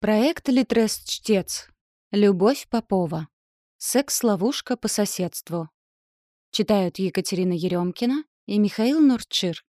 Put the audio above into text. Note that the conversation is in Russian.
Проект «Литрес-чтец». Любовь Попова. Секс-ловушка по соседству. Читают Екатерина Еремкина и Михаил Нурчир.